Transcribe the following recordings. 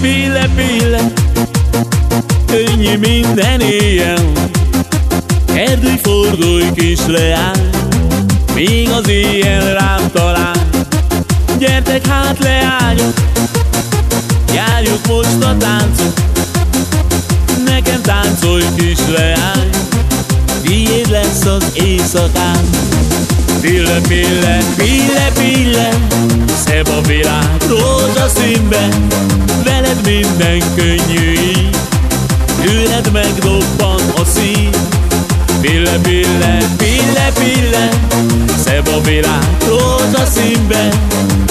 pille, könnyű minden éjjel. Erdőj, fordulj, kis leány, még az éjjel rám talál. Gyertek hát leányok, járjuk most a táncot, nekem táncolj, kis leány, tiéd lesz az éjszakán. Pille, pille, pille, pille, szebb a világ rózsaszínben, veled minden könnyű így, tőled megdobban a szív. Pille, pille, pille, pille, szebb a világ rózsaszínben,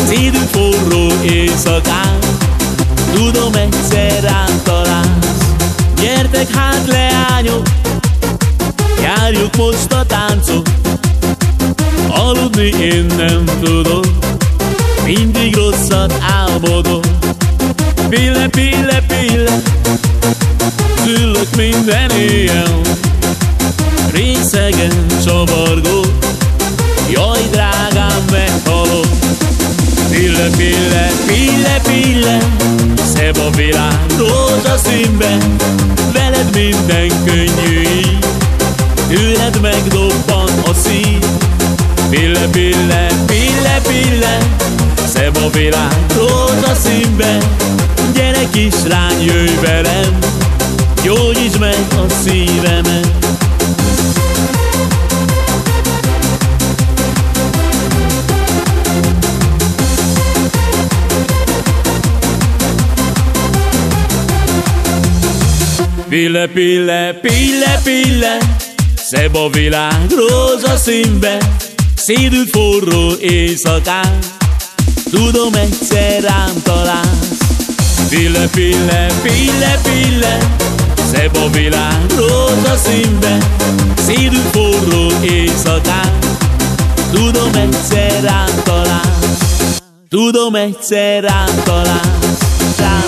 szívünk forró éjszakán, tudom egyszer rám találsz. Gyertek hát leányok, járjuk most a táncot, Aludni én nem tudok, mindig rosszat álmodok. Pille, pille, pille, züllök minden éjjel, részegen csavargó, jaj drágám meghalok. Pille, pille, pille, pille, szebb a világ rózsaszínben, veled minden könnyű így, tőled megdobban a szív. Pille, pille, pille, pille, szebb a világ rózsaszínben, kislány, jöjj velem, gyógyítsd meg a szívemet. Pille, pille, pille, pille, szebb a világ rózsaszínben, szédült forró éjszakán, tudom egyszer rám találsz. Pille, pille, pille, pille, szebb a világ rózsaszínben, szédült forró éjszakán, tudom egyszer rám találsz. Tudom egyszer rám találsz.